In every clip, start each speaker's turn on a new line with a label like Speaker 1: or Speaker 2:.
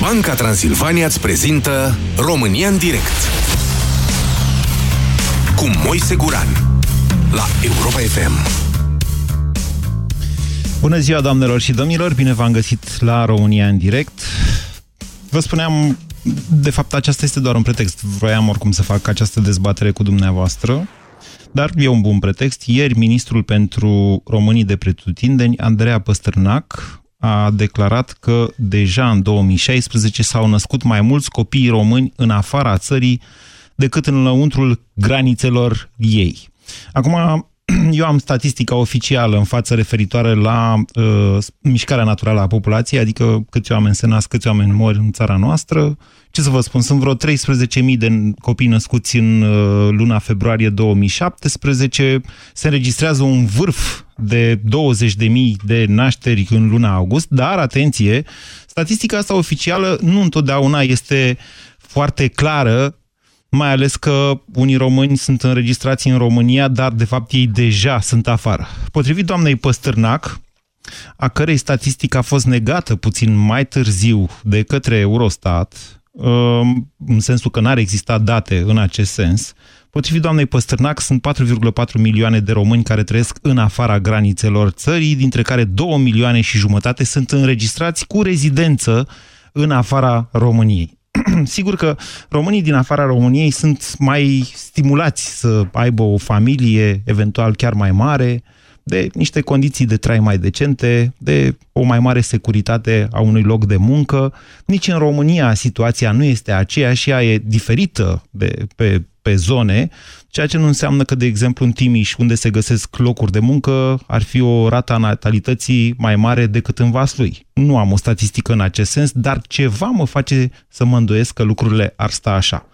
Speaker 1: Banca Transilvania îți prezintă România în direct cu Moise Guran la Europa FM.
Speaker 2: Bună ziua, doamnelor și domnilor! Bine v-am găsit la România în direct. Vă spuneam, de fapt, aceasta este doar un pretext. Vroiam oricum să fac această dezbatere cu dumneavoastră, dar e un bun pretext. Ieri, ministrul pentru românii de pretutindeni, Andreea Păstrânac, a declarat că deja în 2016 s-au născut mai mulți copii români în afara țării decât în lăuntrul granițelor ei. Acum, eu am statistica oficială în față referitoare la uh, mișcarea naturală a populației, adică câți oameni se nasc, câți oameni mor în țara noastră. Ce să vă spun, sunt vreo 13.000 de copii născuți în uh, luna februarie 2017. Se înregistrează un vârf de 20.000 de nașteri în luna august, dar, atenție, statistica asta oficială nu întotdeauna este foarte clară mai ales că unii români sunt înregistrați în România, dar de fapt ei deja sunt afară. Potrivit doamnei Păstârnac, a cărei statistică a fost negată puțin mai târziu de către Eurostat, um, în sensul că n-ar exista date în acest sens, Potrivit doamnei Păstârnac, sunt 4,4 milioane de români care trăiesc în afara granițelor țării, dintre care 2 milioane și jumătate sunt înregistrați cu rezidență în afara României. sigur că românii din afara României sunt mai stimulați să aibă o familie, eventual chiar mai mare, de niște condiții de trai mai decente, de o mai mare securitate a unui loc de muncă. Nici în România situația nu este aceeași, ea e diferită de, pe, pe zone, ceea ce nu înseamnă că, de exemplu, în Timiș, unde se găsesc locuri de muncă, ar fi o rată a natalității mai mare decât în Vaslui. Nu am o statistică în acest sens, dar ceva mă face să mă îndoiesc că lucrurile ar sta așa.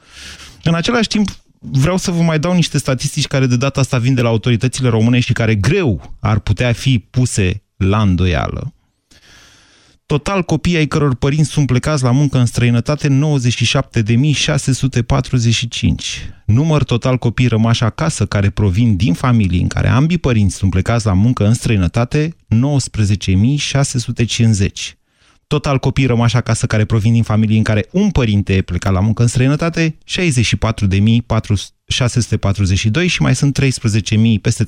Speaker 2: În același timp, vreau să vă mai dau niște statistici care de data asta vin de la autoritățile române și care greu ar putea fi puse la îndoială. Total, copiii ai căror părinți sunt plecați la muncă în străinătate, 97.645. Număr total copii rămași acasă care provin din familii în care ambii părinți sunt plecați la muncă în străinătate, 19.650. Total copii rămași acasă care provin din familii în care un părinte e plecat la muncă în străinătate, 64.642 și mai sunt 13.000, peste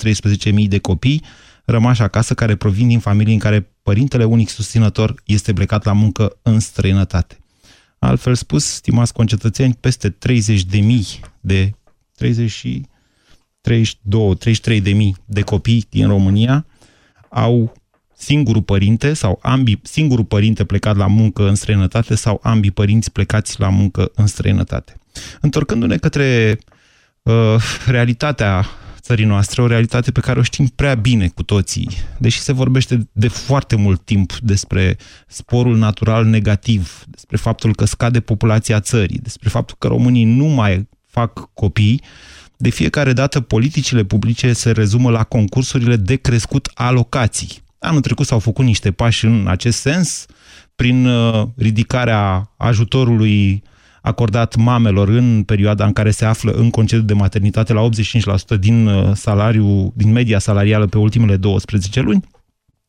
Speaker 2: 13.000 de copii rămași acasă care provin din familii în care părintele unic susținător este plecat la muncă în străinătate. Altfel spus, stimați concetățeni, peste 30 de mii de 30 32, 33 de mii de copii din România au singurul părinte sau ambii, singurul părinte plecat la muncă în străinătate sau ambii părinți plecați la muncă în străinătate. Întorcându-ne către uh, realitatea țării noastre, o realitate pe care o știm prea bine cu toții, deși se vorbește de foarte mult timp despre sporul natural negativ, despre faptul că scade populația țării, despre faptul că românii nu mai fac copii, de fiecare dată politicile publice se rezumă la concursurile de crescut alocații. Anul trecut s-au făcut niște pași în acest sens, prin uh, ridicarea ajutorului acordat mamelor în perioada în care se află în concediu de maternitate la 85% din uh, salariu, din media salarială pe ultimele 12 luni.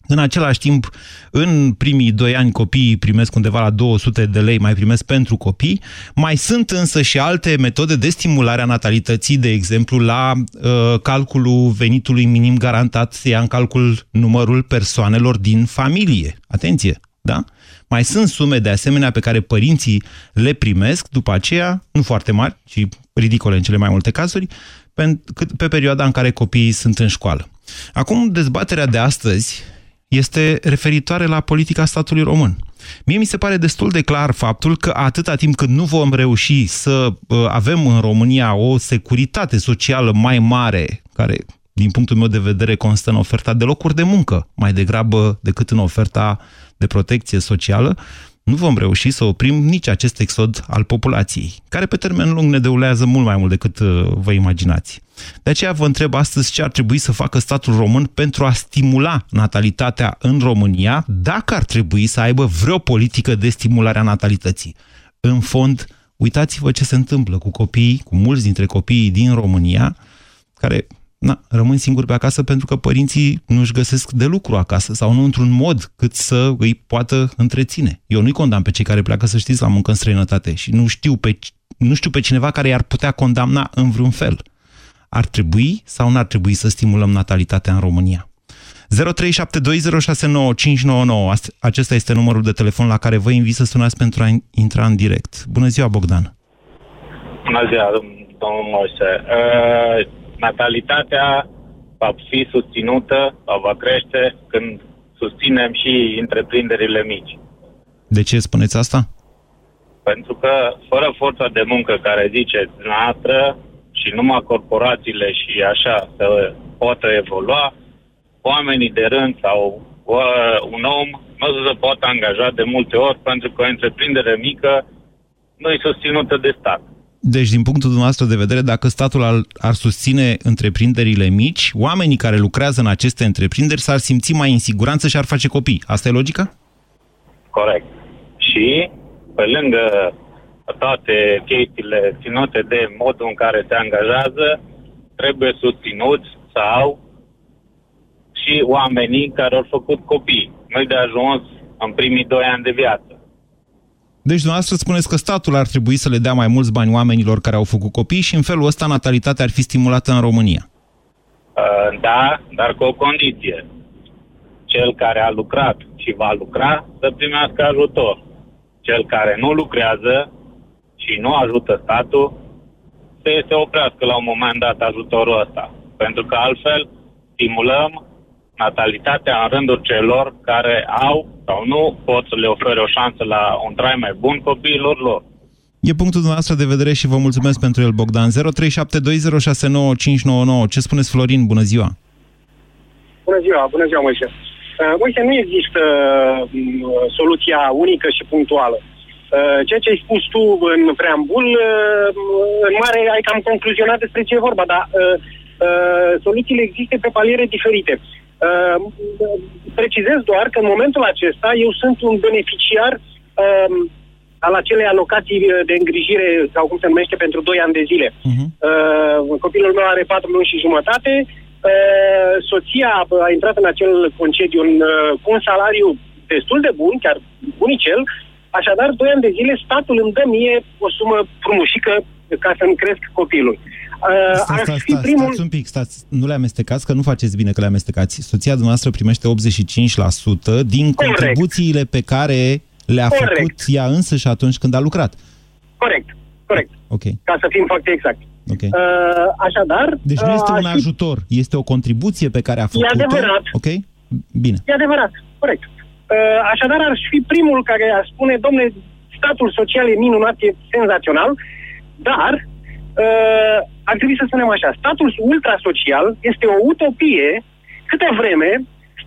Speaker 2: În același timp, în primii doi ani copiii primesc undeva la 200 de lei, mai primesc pentru copii. Mai sunt însă și alte metode de stimulare a natalității, de exemplu, la uh, calculul venitului minim garantat, se ia în calcul numărul persoanelor din familie. Atenție! Da? Mai sunt sume de asemenea pe care părinții le primesc după aceea, nu foarte mari, ci ridicole în cele mai multe cazuri, pe, pe perioada în care copiii sunt în școală. Acum, dezbaterea de astăzi este referitoare la politica statului român. Mie mi se pare destul de clar faptul că atâta timp cât nu vom reuși să uh, avem în România o securitate socială mai mare, care din punctul meu de vedere constă în oferta de locuri de muncă, mai degrabă decât în oferta de protecție socială, nu vom reuși să oprim nici acest exod al populației, care pe termen lung ne deulează mult mai mult decât uh, vă imaginați. De aceea vă întreb astăzi ce ar trebui să facă statul român pentru a stimula natalitatea în România, dacă ar trebui să aibă vreo politică de stimulare a natalității. În fond, uitați-vă ce se întâmplă cu copiii, cu mulți dintre copiii din România, care na, rămân singuri pe acasă pentru că părinții nu-și găsesc de lucru acasă sau nu într-un mod cât să îi poată întreține. Eu nu-i condamn pe cei care pleacă, să știți, la muncă în străinătate și nu știu pe, nu știu pe cineva care i-ar putea condamna în vreun fel. Ar trebui sau n-ar trebui să stimulăm natalitatea în România? 0372069599. Acesta este numărul de telefon la care vă invit să sunați pentru a intra în direct. Bună ziua, Bogdan!
Speaker 3: Bună ziua, domnul Moise. Uh, natalitatea va fi susținută, va crește când susținem și întreprinderile mici.
Speaker 2: De ce spuneți asta?
Speaker 3: Pentru că fără forța de muncă care ziceți noastră și numai corporațiile și așa să poată evolua, oamenii de rând sau uh, un om nu se poate angaja de multe ori pentru că o întreprindere mică nu e susținută de stat.
Speaker 2: Deci, din punctul dumneavoastră de vedere, dacă statul ar, ar susține întreprinderile mici, oamenii care lucrează în aceste întreprinderi s-ar simți mai în siguranță și ar face copii. Asta e logica?
Speaker 3: Corect. Și, pe lângă toate chestiile ținute de modul în care se angajează, trebuie susținuți sau și oamenii care au făcut copii. Nu de ajuns în primii doi ani de viață.
Speaker 2: Deci dumneavoastră spuneți că statul ar trebui să le dea mai mulți bani oamenilor care au făcut copii și în felul ăsta natalitatea ar fi stimulată în România.
Speaker 3: Uh, da, dar cu o condiție. Cel care a lucrat și va lucra să primească ajutor. Cel care nu lucrează și nu ajută statul să se oprească la un moment dat ajutorul ăsta. Pentru că altfel stimulăm natalitatea în rândul celor care au sau nu pot să le ofere o șansă la un trai mai bun copiilor lor.
Speaker 2: E punctul dumneavoastră de vedere și vă mulțumesc pentru el, Bogdan. 0372069599. Ce spuneți, Florin? Bună ziua!
Speaker 4: Bună ziua, bună ziua, Moise. Uh, Moise, nu există uh, soluția unică și punctuală. Uh, ceea ce ai spus tu în preambul, uh, în mare ai cam concluzionat despre ce e vorba, dar uh, uh, soluțiile există pe paliere diferite. Uh, precizez doar că în momentul acesta eu sunt un beneficiar uh, al acelei alocații de îngrijire, sau cum se numește, pentru 2 ani de zile. Uh-huh. Uh, copilul meu are 4 luni și jumătate, uh, soția a intrat în acel concediu în, uh, cu un salariu destul de bun, chiar bunicel, așadar 2 ani de zile statul îmi dă mie o sumă frumușică ca să-mi cresc copilul. Uh,
Speaker 2: Uh, stați, stați, stați, primul... stați un pic, stați, nu le amestecați, că nu faceți bine că le amestecați. Soția dumneavoastră primește 85% din Corect. contribuțiile pe care le-a Corect. făcut ea însă și atunci când a lucrat.
Speaker 4: Corect, corect.
Speaker 2: Ok.
Speaker 4: Ca să fim foarte exact.
Speaker 2: Okay.
Speaker 4: Uh, așadar...
Speaker 2: Deci nu este uh, un ajutor, este o contribuție pe care a făcut-o.
Speaker 4: E adevărat.
Speaker 2: Ok? Bine.
Speaker 4: E adevărat, corect. Uh, așadar ar fi primul care ar spune, domne, statul social e minunat, e senzațional, dar uh, ar trebui să spunem așa, statul ultrasocial este o utopie câtă vreme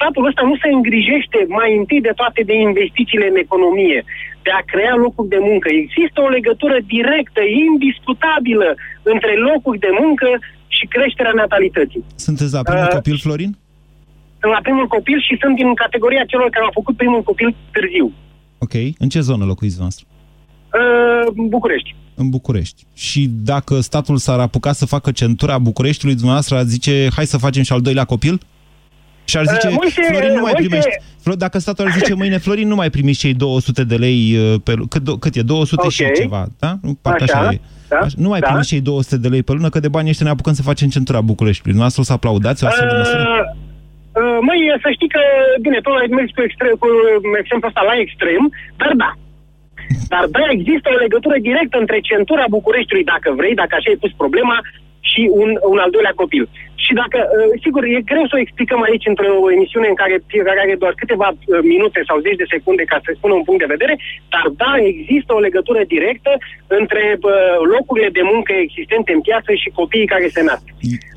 Speaker 4: statul ăsta nu se îngrijește mai întâi de toate de investițiile în economie, de a crea locuri de muncă. Există o legătură directă, indiscutabilă, între locuri de muncă și creșterea natalității.
Speaker 2: Sunteți la primul uh, copil, Florin?
Speaker 4: Sunt la primul copil și sunt din categoria celor care au făcut primul copil târziu.
Speaker 2: Ok. În ce zonă locuiți noastră?
Speaker 4: Uh, București
Speaker 2: în București. Și dacă statul s-ar apuca să facă centura Bucureștiului, dumneavoastră ar zice, hai să facem și al doilea copil? Și ar zice, uh, Moise, Florin, nu mai Moise... primești. Dacă statul ar zice mâine, Florin, nu mai primiți cei 200 de lei uh, pe Cât, cât e? 200 okay. și ceva, da? Parcă așa, așa e. Da? Așa, nu mai da? primiți cei 200 de lei pe lună, că de bani ăștia ne apucăm să facem centura Bucureștiului. Dumneavoastră o să aplaudați o astfel de măsură? Uh,
Speaker 4: uh, măi, să știi că, bine, tu ai mers cu, extrem, cu exemplu ăsta la extrem, dar da, dar da, există o legătură directă între centura Bucureștiului, dacă vrei, dacă așa ai pus problema, și un, un al doilea copil. Și dacă, uh, sigur, e greu să o explicăm aici într-o emisiune în care fiecare are doar câteva uh, minute sau zeci de secunde ca să spună un punct de vedere, dar da, există o legătură directă între uh, locurile de muncă existente în piață și copiii care se nasc.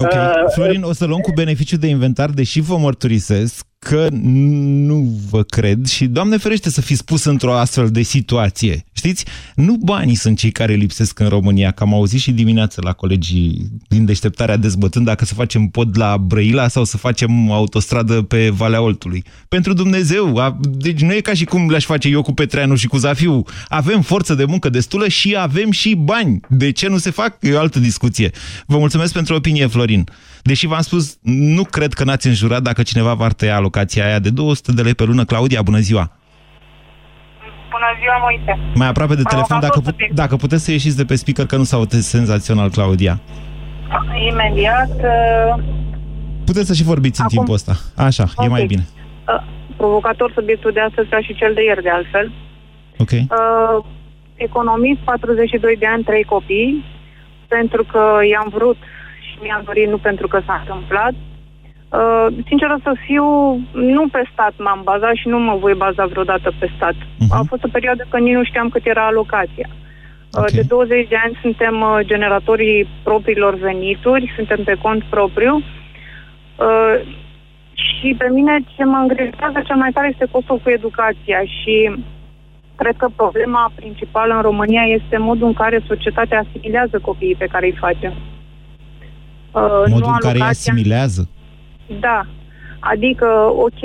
Speaker 2: Ok. Florin, o să luăm cu beneficiu de inventar, deși vă mărturisesc că nu vă cred și, Doamne ferește, să fi spus într-o astfel de situație. Știți, nu banii sunt cei care lipsesc în România, că am auzit și dimineața la colegii din deșteptarea dezbătând dacă să facem pod la Brăila sau să facem autostradă pe Valea Oltului. Pentru Dumnezeu, a, deci nu e ca și cum le-aș face eu cu Petreanu și cu Zafiu. Avem forță de muncă destulă și avem și bani. De ce nu se fac? E o altă discuție. Vă mulțumesc pentru opinie, Florin. Deși v-am spus, nu cred că n-ați înjurat dacă cineva v-ar tăia alocația aia de 200 de lei pe lună. Claudia, bună ziua!
Speaker 5: Bună ziua, Moise!
Speaker 2: Mai aproape de telefon, dacă,
Speaker 5: Provocator
Speaker 2: pu-
Speaker 5: subiect.
Speaker 2: dacă puteți să ieșiți de pe speaker, că nu s auzit senzațional, Claudia.
Speaker 5: Imediat, uh,
Speaker 2: Puteți să și vorbiți în
Speaker 5: Acum?
Speaker 2: timpul ăsta. Așa, e
Speaker 5: Ok.
Speaker 2: mai bine.
Speaker 5: uh, provocator subiectul de astăzi ca și cel de ieri, de altfel.
Speaker 2: Ok?
Speaker 5: Uh, economist, 42 de ani, 3 copii, pentru că i-am vrut și mi-am dorit, nu pentru că s-a întâmplat. Uh, sinceră să fiu, nu pe stat m-am bazat și nu mă voi baza vreodată pe stat.
Speaker 2: Mhm.
Speaker 5: A fost o perioadă când nici nu știam cât era alocația. Uh,
Speaker 2: Ok.
Speaker 5: De 20 de ani suntem uh, generatorii propriilor venituri, suntem pe cont propriu. Uh, și pe mine ce mă îngrijorează cel mai tare este costul cu educația și cred că problema principală în România este modul în care societatea asimilează copiii pe care îi face. Uh,
Speaker 2: Modul în care îi
Speaker 5: alocația-
Speaker 2: asimilează.
Speaker 5: Da. Adică, ok,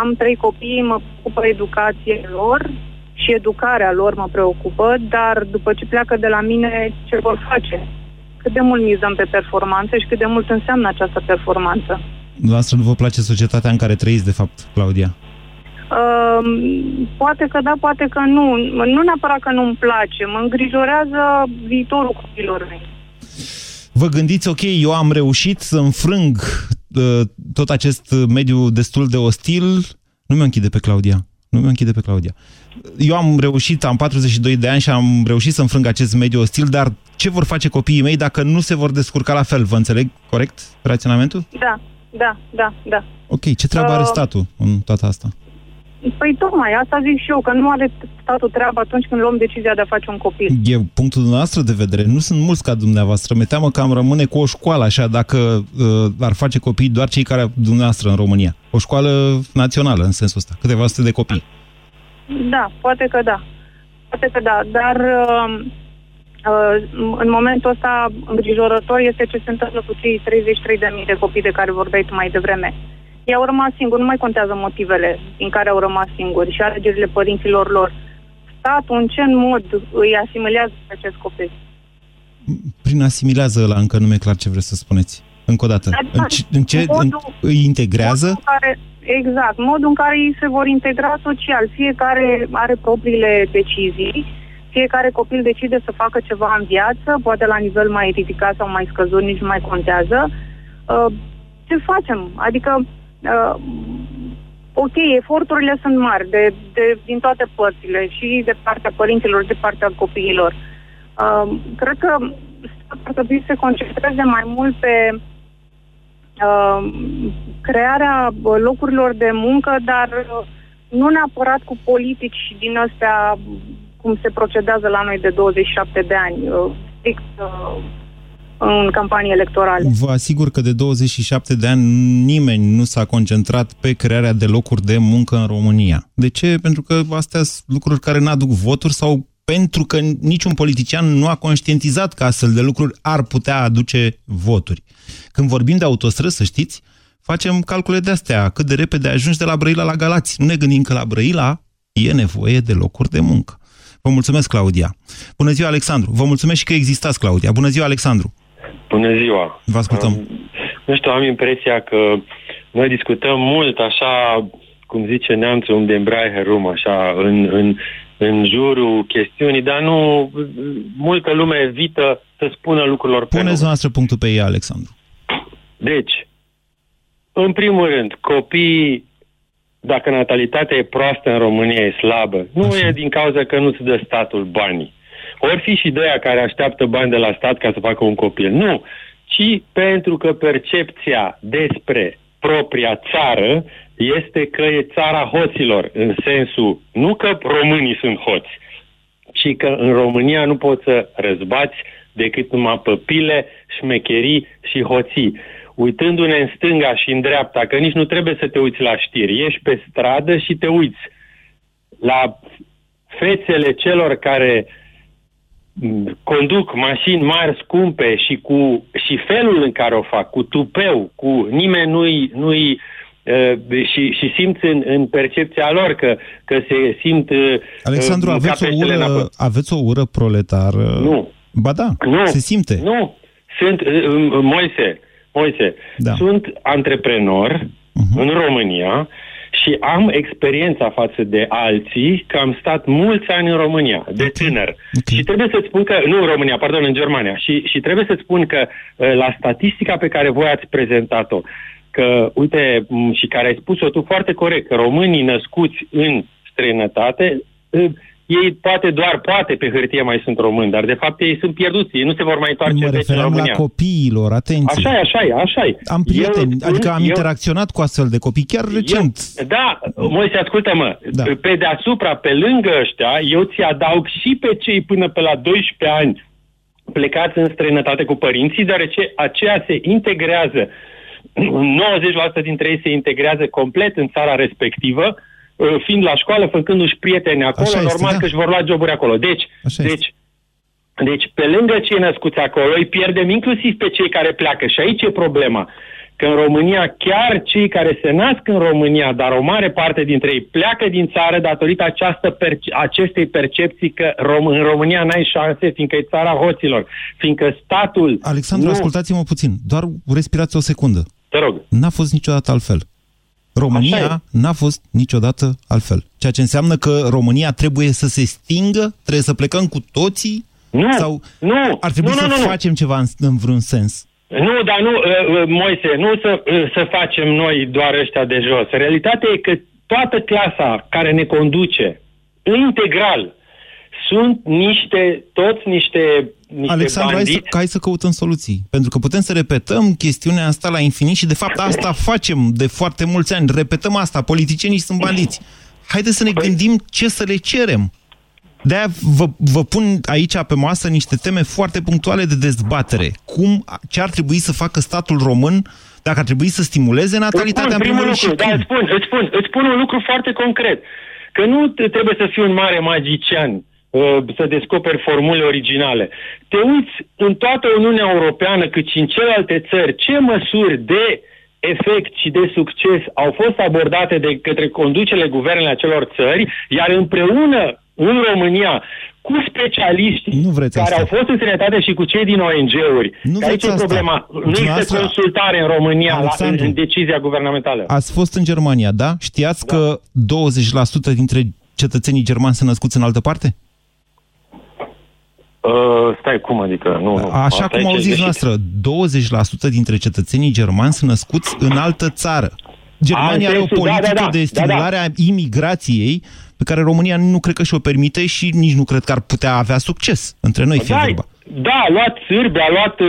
Speaker 5: am trei copii, mă preocupă educația lor și educarea lor mă preocupă, dar după ce pleacă de la mine, ce vor face? Cât de mult mizăm pe performanță și cât de mult înseamnă această performanță?
Speaker 2: Dumneavoastră nu vă place societatea în care trăiți, de fapt, Claudia?
Speaker 5: Uh, poate că da, poate că nu. Nu neapărat că nu-mi place, mă îngrijorează viitorul copilor mei.
Speaker 2: Vă gândiți, ok, eu am reușit să înfrâng uh, tot acest mediu destul de ostil. Nu mi-o închide pe Claudia. Nu mi-o închide pe Claudia. Eu am reușit, am 42 de ani și am reușit să înfrâng acest mediu ostil, dar ce vor face copiii mei dacă nu se vor descurca la fel? Vă înțeleg corect raționamentul?
Speaker 5: Da, da, da, da.
Speaker 2: Ok, ce treabă are
Speaker 5: Uh,
Speaker 2: statul în toată asta?
Speaker 5: Păi tocmai, asta zic și eu, că nu are statul treabă atunci când luăm decizia de a face un copil.
Speaker 2: E punctul dumneavoastră de vedere. Nu sunt mulți ca dumneavoastră. Mi teamă că am rămâne cu o școală așa dacă uh, ar face copii doar cei care dumneavoastră în România. O școală națională în sensul ăsta. Câteva sute de copii.
Speaker 5: Da, poate că da. Poate că da, dar uh, uh, în momentul ăsta îngrijorător este ce se întâmplă cu cei 33.000 de copii de care vorbeai tu mai devreme. Ei au rămas singuri, nu mai contează motivele din care au rămas singuri și alegerile părinților lor. Statul în ce mod îi asimilează pe acest copil?
Speaker 2: Prin asimilează ăla încă nu mi-e clar ce vreți să spuneți. Încă o dată.
Speaker 5: Da,
Speaker 2: În ce, în ce în,
Speaker 5: modul-
Speaker 2: îi integrează?
Speaker 5: Modul în care, exact, modul în care ei se vor integra social. Fiecare are propriile decizii, fiecare copil decide să facă ceva în viață, poate la nivel mai ridicat sau mai scăzut, nici nu mai contează. Uh, ce facem? Adică, uh, ok, eforturile sunt mari de, de, din toate părțile, și de partea părinților, și de partea copiilor. Uh, cred că statul ar trebui să se concentreze mai mult pe uh, crearea uh, locurilor de muncă, dar uh, nu neapărat cu politici din astea cum se procedează la noi de 27 de ani, uh, strict uh, în campanii electorale.
Speaker 2: Vă asigur că de 27 de ani nimeni nu s-a concentrat pe crearea de locuri de muncă în România. De ce? Pentru că astea sunt lucruri care n-aduc voturi sau pentru că niciun politician nu a conștientizat că astfel de lucruri ar putea aduce voturi. Când vorbim de autostrăzi, să știți, facem calcule de astea, cât de repede ajungi de la Brăila la Galați. Nu ne gândim că la Brăila e nevoie de locuri de muncă. Vă mulțumesc, Claudia. Bună ziua, Alexandru. Vă mulțumesc și că existați, Claudia. Bună ziua, Alexandru.
Speaker 6: Bună ziua!
Speaker 2: Vă ascultăm.
Speaker 6: Um, nu știu, am impresia că noi discutăm mult așa, cum zice neamțul, un de rum, așa, în, în, în jurul chestiunii, dar nu, multă lume evită să spună lucrurilor pe
Speaker 2: Puneți
Speaker 6: nume.
Speaker 2: noastră punctul pe ea, Alexandru.
Speaker 6: Deci, în primul rând, copiii, dacă natalitatea e proastă în România, e slabă, nu
Speaker 2: Așa.
Speaker 6: e din cauza că nu-ți dă statul banii. Ori fi și de aia care așteaptă bani de la stat ca să facă un copil. Nu, ci pentru că percepția despre propria țară este că e țara hoților, în sensul, nu că românii sunt hoți, ci că în România nu poți să răzbați decât numai păpile, șmecherii și hoții. Uitându-ne în stânga și în dreapta, că nici nu trebuie să te uiți la știri, ieși pe stradă și te uiți la fețele celor care m, conduc mașini mari, scumpe și cu și felul în care o fac, cu tupeu, cu nimeni nu-i, nu-i uh, și, și simți în, în percepția lor că, că se simt uh,
Speaker 2: Alexandru,
Speaker 6: uh,
Speaker 2: aveți o,
Speaker 6: peștele în apă.
Speaker 2: ură, aveți o ură proletară?
Speaker 6: Nu.
Speaker 2: Ba da,
Speaker 6: Nu.
Speaker 2: se simte.
Speaker 6: Nu. Sunt, uh, uh, Moise, Moise, da. sunt antreprenor uh-huh. în România și am experiența față de alții că am stat mulți ani în România, de tânăr. Okay. Și trebuie să-ți spun că, nu în România, pardon, în Germania, și, și trebuie să-ți spun că uh, la statistica pe care voi ați prezentat-o, că, uite, și care ai spus-o tu foarte corect, că românii născuți în străinătate uh, ei poate doar, poate pe hârtie mai sunt români, dar de fapt ei sunt pierduți, ei nu se vor mai întoarce
Speaker 2: mă
Speaker 6: în România.
Speaker 2: la copiilor, atenție.
Speaker 6: Așa e, așa e, așa e.
Speaker 2: Am prieteni, eu, adică am eu, interacționat cu astfel de copii chiar recent.
Speaker 6: Eu, da, Moise, ascultă-mă, da. pe deasupra, pe lângă ăștia, eu ți adaug și pe cei până pe la 12 ani plecați în străinătate cu părinții, deoarece aceea se integrează, 90% dintre ei se integrează complet în țara respectivă, Uh, fiind la școală, făcându-și prieteni acolo, Așa normal este, da. că își vor lua joburi acolo. Deci, Așa deci, deci, pe lângă cei născuți acolo, îi pierdem inclusiv pe cei care pleacă. Și aici e problema. Că în România, chiar cei care se nasc în România, dar o mare parte dintre ei pleacă din țară datorită această perce- acestei percepții că rom- în România n-ai șanse, fiindcă e țara hoților, fiindcă statul...
Speaker 2: Alexandru, nu... ascultați-mă puțin, doar respirați o secundă.
Speaker 6: Te rog.
Speaker 2: N-a fost niciodată altfel. România n-a fost niciodată altfel. Ceea ce înseamnă că România trebuie să se stingă, trebuie să plecăm cu toții?
Speaker 6: Nu,
Speaker 2: sau
Speaker 6: nu,
Speaker 2: ar trebui
Speaker 6: nu,
Speaker 2: să
Speaker 6: nu, nu.
Speaker 2: facem ceva în, în vreun sens?
Speaker 6: Nu, dar nu, uh, uh, Moise, nu să, uh, să facem noi doar ăștia de jos. Realitatea e că toată clasa care ne conduce, integral, sunt niște, toți niște, niște
Speaker 2: Alexandru,
Speaker 6: bandiți.
Speaker 2: hai să, hai să căutăm soluții. Pentru că putem să repetăm chestiunea asta la infinit și de fapt asta facem de foarte mulți ani. Repetăm asta, politicienii sunt bandiți. Haideți să ne păi... gândim ce să le cerem. De-aia vă, vă pun aici pe masă niște teme foarte punctuale de dezbatere. Cum, ce ar trebui să facă statul român dacă ar trebui să stimuleze natalitatea
Speaker 6: spun,
Speaker 2: în primul
Speaker 6: lucru,
Speaker 2: și
Speaker 6: da, îți spun, îți, spun, îți spun un lucru foarte concret. Că nu trebuie să fii un mare magician Uh, să descoperi formule originale. Te uiți în toată Uniunea Europeană, cât și în celelalte țări, ce măsuri de efect și de succes au fost abordate de către conducerile guvernele acelor țări, iar împreună în România cu specialiști
Speaker 2: nu vreți
Speaker 6: care
Speaker 2: asta.
Speaker 6: au fost în sănătate și cu cei din ONG-uri.
Speaker 2: Nu
Speaker 6: aici e problema. Nu este consultare în România la, în, în decizia guvernamentală.
Speaker 2: Ați fost în Germania, da? Știați da. că 20% dintre cetățenii germani sunt născuți în altă parte?
Speaker 6: Uh, stai, cum adică? Nu, nu.
Speaker 2: Așa Asta cum auziți noastră, 20% dintre cetățenii germani sunt născuți în altă țară. Germania are o politică da, da, da, de stimulare da, da. a imigrației pe care România nu cred că și-o permite și nici nu cred că ar putea avea succes între noi, fie
Speaker 6: da,
Speaker 2: vorba.
Speaker 6: Da, a luat sârbi, a luat uh,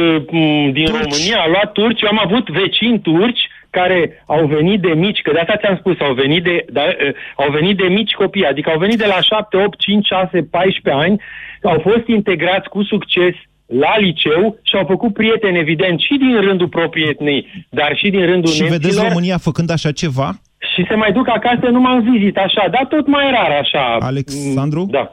Speaker 6: din turci. România, a luat turci. Eu am avut vecini turci care au venit de mici, că de asta ți-am spus, au venit de, da, uh, au venit de mici copii, adică au venit de la 7, 8, 5, 6, 14 ani au fost integrați cu succes la liceu și au făcut prieteni, evident, și din rândul proprii etnii, dar și din rândul
Speaker 2: Și
Speaker 6: nemților.
Speaker 2: vedeți România făcând așa ceva?
Speaker 6: Și se mai duc acasă numai în vizit, așa, dar tot mai rar, așa.
Speaker 2: Alexandru?
Speaker 6: Da.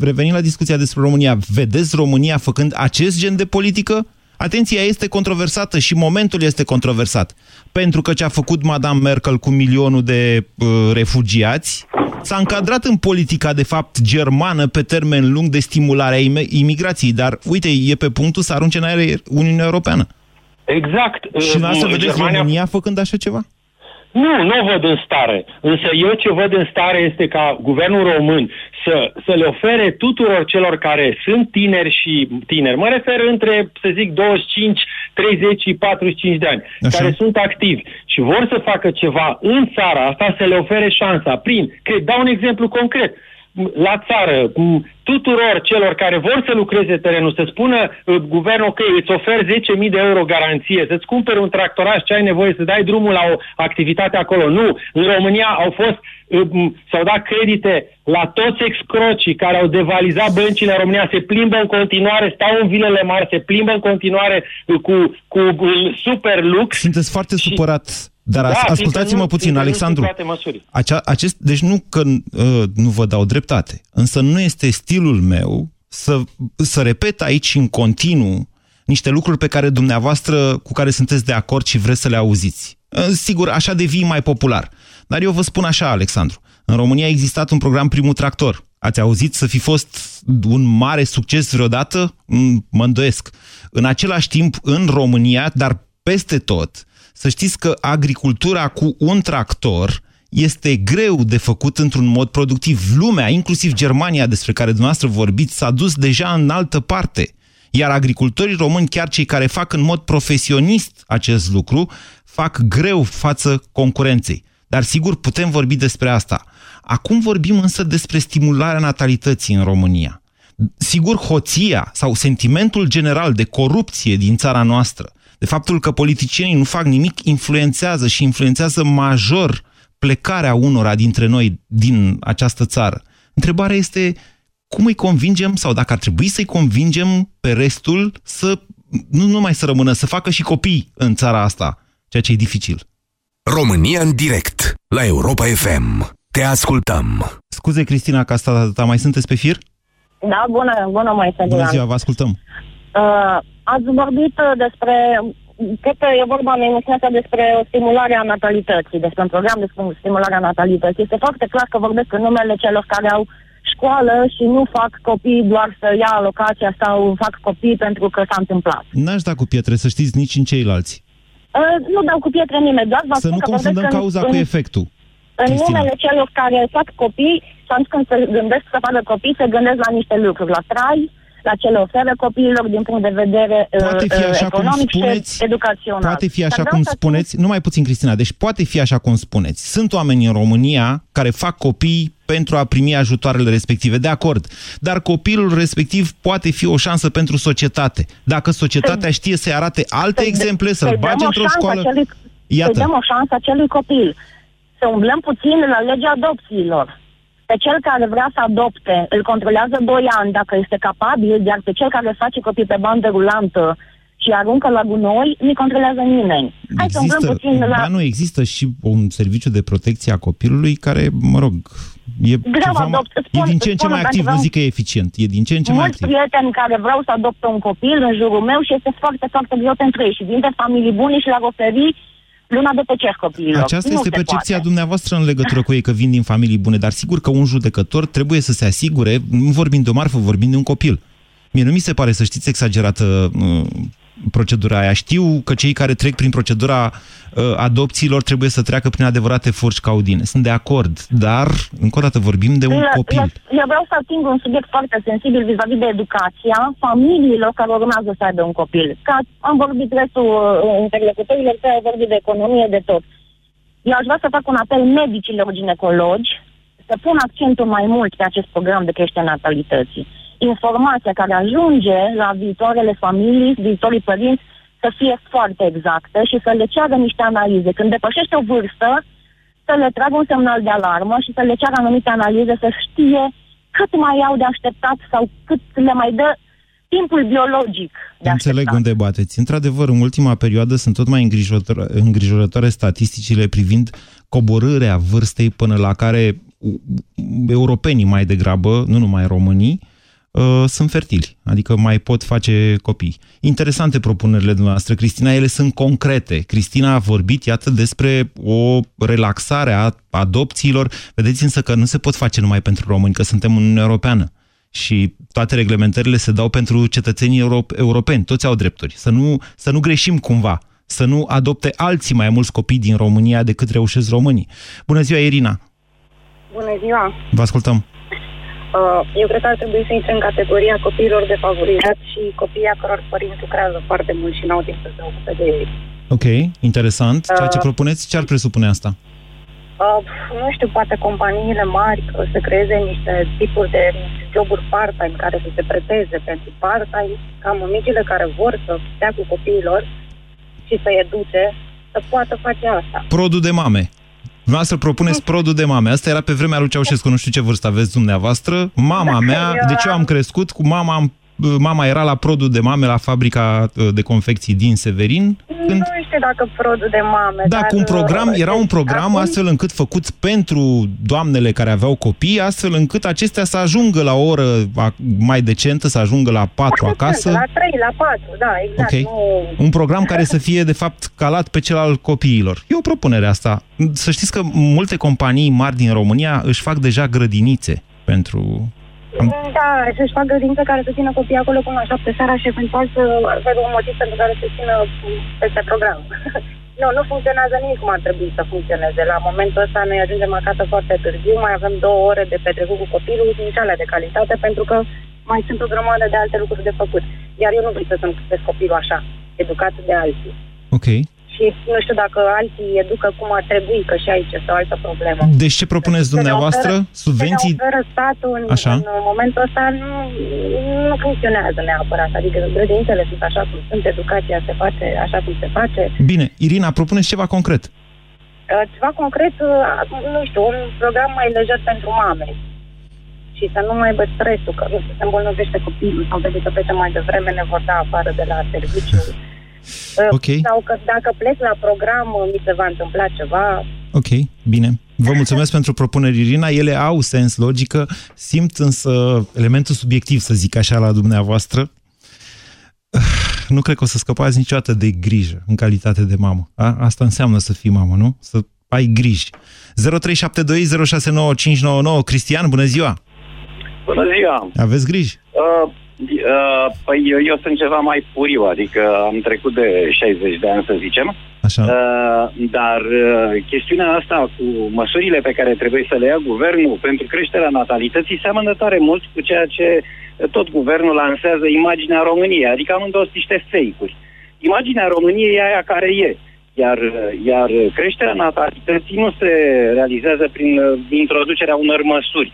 Speaker 2: Revenind la discuția despre România, vedeți România făcând acest gen de politică? Atenția este controversată și momentul este controversat. Pentru că ce a făcut Madame Merkel cu milionul de uh, refugiați s-a încadrat în politica, de fapt, germană pe termen lung de stimulare a imigrației, dar, uite, e pe punctul să arunce în aer Uniunea Europeană.
Speaker 6: Exact.
Speaker 2: Și nu să vedeți Germania... România făcând așa ceva?
Speaker 6: Nu, nu o văd în stare. Însă eu ce văd în stare este ca guvernul român să, să le ofere tuturor celor care sunt tineri și tineri, mă refer între, să zic, 25, 30 și 45 de ani, Așa. care sunt activi și vor să facă ceva în țara asta, să le ofere șansa prin, că dau un exemplu concret, la țară, tuturor celor care vor să lucreze terenul, să spună uh, guvernul, ok, îți ofer 10.000 de euro garanție, să-ți cumperi un tractoraș ce ai nevoie, să dai drumul la o activitate acolo. Nu, în România au fost, uh, s-au dat credite la toți excrocii care au devalizat băncile în România, se plimbă în continuare, stau în vilele mari, se plimbă în continuare uh, cu, cu super lux.
Speaker 2: Sunteți foarte și... supărat dar da, ascultați-mă puțin, Alexandru. Acea, acest, deci nu că uh, nu vă dau dreptate, însă nu este stilul meu să, să repet aici în continuu niște lucruri pe care dumneavoastră, cu care sunteți de acord și vreți să le auziți. Uh, sigur, așa devii mai popular. Dar eu vă spun așa, Alexandru. În România a existat un program Primul Tractor. Ați auzit să fi fost un mare succes vreodată? Mm, mă îndoiesc. În același timp, în România, dar peste tot. Să știți că agricultura cu un tractor este greu de făcut într-un mod productiv. Lumea, inclusiv Germania, despre care dumneavoastră vorbiți, s-a dus deja în altă parte. Iar agricultorii români, chiar cei care fac în mod profesionist acest lucru, fac greu față concurenței. Dar sigur putem vorbi despre asta. Acum vorbim însă despre stimularea natalității în România. Sigur, hoția sau sentimentul general de corupție din țara noastră, de faptul că politicienii nu fac nimic, influențează și influențează major plecarea unora dintre noi din această țară. Întrebarea este cum îi convingem sau dacă ar trebui să-i convingem pe restul să nu numai să rămână, să facă și copii în țara asta, ceea ce e dificil.
Speaker 1: România în direct, la Europa FM. Te ascultăm.
Speaker 2: Scuze, Cristina, că asta atâta. Mai sunteți pe fir?
Speaker 7: Da, bună, bună mai
Speaker 2: Bună ziua, vă ascultăm.
Speaker 7: Uh, ați vorbit uh, despre, cred că e vorba în emisiunea despre o stimulare a natalității, despre un program de stimulare a natalității. Este foarte clar că vorbesc în numele celor care au școală și nu fac copii doar să ia alocația sau fac copii pentru că s-a întâmplat.
Speaker 2: N-aș da cu pietre, să știți, nici în ceilalți.
Speaker 7: Uh, nu dau cu pietre nimeni, doar vă
Speaker 2: Să nu
Speaker 7: că
Speaker 2: confundăm
Speaker 7: în,
Speaker 2: cauza cu efectul.
Speaker 7: În
Speaker 2: Cristina.
Speaker 7: numele celor care fac copii, și atunci când se gândesc să facă copii, se gândesc la niște lucruri, la trai, la ce le oferă copiilor din punct de vedere
Speaker 2: Poate fi
Speaker 7: uh,
Speaker 2: așa cum
Speaker 7: economic
Speaker 2: spuneți,
Speaker 7: și educațional.
Speaker 2: Poate fi așa
Speaker 7: Dar
Speaker 2: cum
Speaker 7: vreau să
Speaker 2: spuneți, numai puțin, Cristina, deci poate fi așa cum spuneți. Sunt oameni în România care fac copii pentru a primi ajutoarele respective, de acord. Dar copilul respectiv poate fi o șansă pentru societate. Dacă societatea știe să-i arate alte
Speaker 7: să-
Speaker 2: exemple, să-l
Speaker 7: să-i dăm
Speaker 2: bage
Speaker 7: o
Speaker 2: într-o
Speaker 7: șansă
Speaker 2: școală...
Speaker 7: Acelui, să-i
Speaker 2: Iată,
Speaker 7: dăm o șansă acelui copil. Să umblăm puțin la legea adopțiilor. Pe cel care vrea să adopte, îl controlează 2 ani dacă este capabil, iar pe cel care face copii pe bandă rulantă și aruncă la gunoi, nu controlează nimeni. Hai să umblăm
Speaker 2: există,
Speaker 7: puțin la...
Speaker 2: ba nu, există și un serviciu de protecție a copilului care, mă rog, e,
Speaker 7: Greu
Speaker 2: ceva, mai-
Speaker 7: adopt. Spun-
Speaker 2: e din ce în ce
Speaker 7: spun
Speaker 2: mai
Speaker 7: pentru
Speaker 2: activ,
Speaker 7: că
Speaker 2: nu zic că e eficient, e din ce în ce mai
Speaker 7: Mulți
Speaker 2: activ.
Speaker 7: prieteni care vreau să adopte un copil în jurul meu și este foarte, foarte greu pentru ei. Și vin de familii bune și le-ar oferi luna de pe cer copiilor.
Speaker 2: Aceasta
Speaker 7: nu
Speaker 2: este
Speaker 7: se
Speaker 2: percepția
Speaker 7: poate.
Speaker 2: dumneavoastră în legătură cu ei, că vin din familii bune, dar sigur că un judecător trebuie să se asigure, nu vorbim de o marfă, vorbim de un copil. Mie nu mi se pare, să știți, exagerată uh, procedura aia. Știu că cei care trec prin procedura uh, adopțiilor trebuie să treacă prin adevărate forci caudine. Sunt de acord, dar, încă o dată, vorbim de un
Speaker 7: Eu-
Speaker 2: copil.
Speaker 7: Eu, eu vreau să ating un subiect foarte sensibil vis-a-vis de educația familiilor care urmează să aibă un copil. Ca am vorbit restul uh, interlocutorilor, care au vorbit de economie, de tot. Eu aș vrea să fac un apel medicilor ginecologi să pun accentul mai mult pe acest program de creștere a natalității. Informația care ajunge la viitoarele familii, viitorii părinți, să fie foarte exactă și să le ceară niște analize. Când depășește o vârstă, să le tragă un semnal de alarmă și să le ceară anumite analize, să știe cât mai au de așteptat sau cât le mai dă timpul biologic de
Speaker 2: Înțeleg
Speaker 7: așteptat.
Speaker 2: unde bateți. Într-adevăr, în ultima perioadă sunt tot mai îngrijorătoare, îngrijorătoare statisticile privind coborârea vârstei până la care u- europenii mai degrabă, nu numai românii, uh, sunt fertili, adică mai pot face copii. Interesante propunerile dumneavoastră, Cristina, ele sunt concrete. Cristina a vorbit, iată, despre o relaxare a adopțiilor. Vedeți însă că nu se pot face numai pentru români, că suntem în Uniunea Europeană și toate reglementările se dau pentru cetățenii euro- europeni, toți au drepturi. Să nu, să nu greșim cumva, să nu adopte alții mai mulți copii din România decât reușesc românii. Bună ziua, Irina!
Speaker 8: Bună ziua!
Speaker 2: Vă ascultăm!
Speaker 8: Uh, Eu cred că ar trebui să intre în categoria copiilor defavorizați și copiii a căror părinți lucrează foarte mult și n-au timp să se ocupe de ei.
Speaker 2: Ok, interesant. Ceea ce
Speaker 8: Uh.
Speaker 2: propuneți, ce ar presupune asta?
Speaker 8: Uh, nu știu, poate companiile mari uh, să creeze niște tipuri de joburi part-time care să se preteze pentru part-time, ca mămicile care vor să stea cu copiilor și să educe, să poată face asta.
Speaker 2: Produ de mame. Dumneavoastră propuneți produ de mame. Asta era pe vremea lui Ceaușescu, nu știu ce vârstă aveți dumneavoastră. Mama
Speaker 8: Da,
Speaker 2: mea,
Speaker 8: eu
Speaker 2: deci eu am
Speaker 8: am-
Speaker 2: crescut cu mama, am- mama era la produ de mame la fabrica uh, de confecții din Severin. Când
Speaker 8: Nu știu dacă produs de mame,
Speaker 2: Da,
Speaker 8: dar...
Speaker 2: cu un program,
Speaker 8: uh,
Speaker 2: era un
Speaker 8: deci,
Speaker 2: program
Speaker 8: acum-
Speaker 2: astfel încât făcut pentru doamnele care aveau copii, astfel încât acestea să ajungă la o oră a- mai decentă, să ajungă la 4 acasă.
Speaker 8: La 3, la 4, da, exact.
Speaker 2: Ok.
Speaker 8: Nu...
Speaker 2: Un program care să fie, de fapt, calat pe cel al copiilor. E o propunere asta. Să știți că multe companii mari din România își fac deja grădinițe pentru
Speaker 8: Da, să-și fac grădință care să țină copiii acolo până la șapte seara și eventual să aibă un motiv pentru care să țină peste program. nu, nu funcționează nimic cum ar trebui să funcționeze. La momentul ăsta noi ajungem acasă foarte târziu, mai avem două ore de petrecut cu copilul, nici alea de calitate, pentru că mai sunt o grămadă de alte lucruri de făcut. Iar eu nu vreau să-mi cresc copilul așa, educat de alții.
Speaker 2: Ok.
Speaker 8: Și nu știu dacă alții educă cum ar trebui, că și aici este o altă problemă.
Speaker 2: Deci ce propuneți dumneavoastră?
Speaker 8: Ce ne
Speaker 2: Subvenții?
Speaker 8: oferă statul în,
Speaker 2: Așa.
Speaker 8: în momentul ăsta nu, nu funcționează neapărat. Adică grădințele sunt așa cum sunt, educația se face așa cum se face.
Speaker 2: Bine, Irina, propuneți ceva concret.
Speaker 8: Uh, Ceva concret, uh, nu știu, un program mai lejer pentru mame. Și să nu mai aibă stresul, că nu știu, se îmbolnăvește copilul sau trebuie să plece mai devreme, ne vor da afară de la serviciu. Uh,
Speaker 2: Ok.
Speaker 8: Sau că dacă plec la program, uh, mi se va întâmpla ceva.
Speaker 2: Ok, bine. Vă mulțumesc pentru propuneri, Irina. Ele au sens, logică. Simt însă elementul subiectiv, să zic așa, la dumneavoastră. Nu cred că o să scăpați niciodată de grijă în calitate de mamă. A? Asta înseamnă să fii mamă, nu? Să ai griji. 0372069599 Cristian, bună ziua!
Speaker 9: Bună ziua!
Speaker 2: Aveți griji?
Speaker 9: Uh, uh, păi eu, eu sunt ceva mai puriu, adică am trecut de 60 de ani, să zicem.
Speaker 2: Așa.
Speaker 9: Uh, dar uh, chestiunea asta cu măsurile pe care trebuie să le ia guvernul pentru creșterea natalității seamănă tare mult cu ceea ce tot guvernul lansează imaginea României, adică amândouă sunt niște fake-uri. Imaginea României e aia care e. Iar, iar creșterea natalității nu se realizează prin uh, introducerea unor măsuri.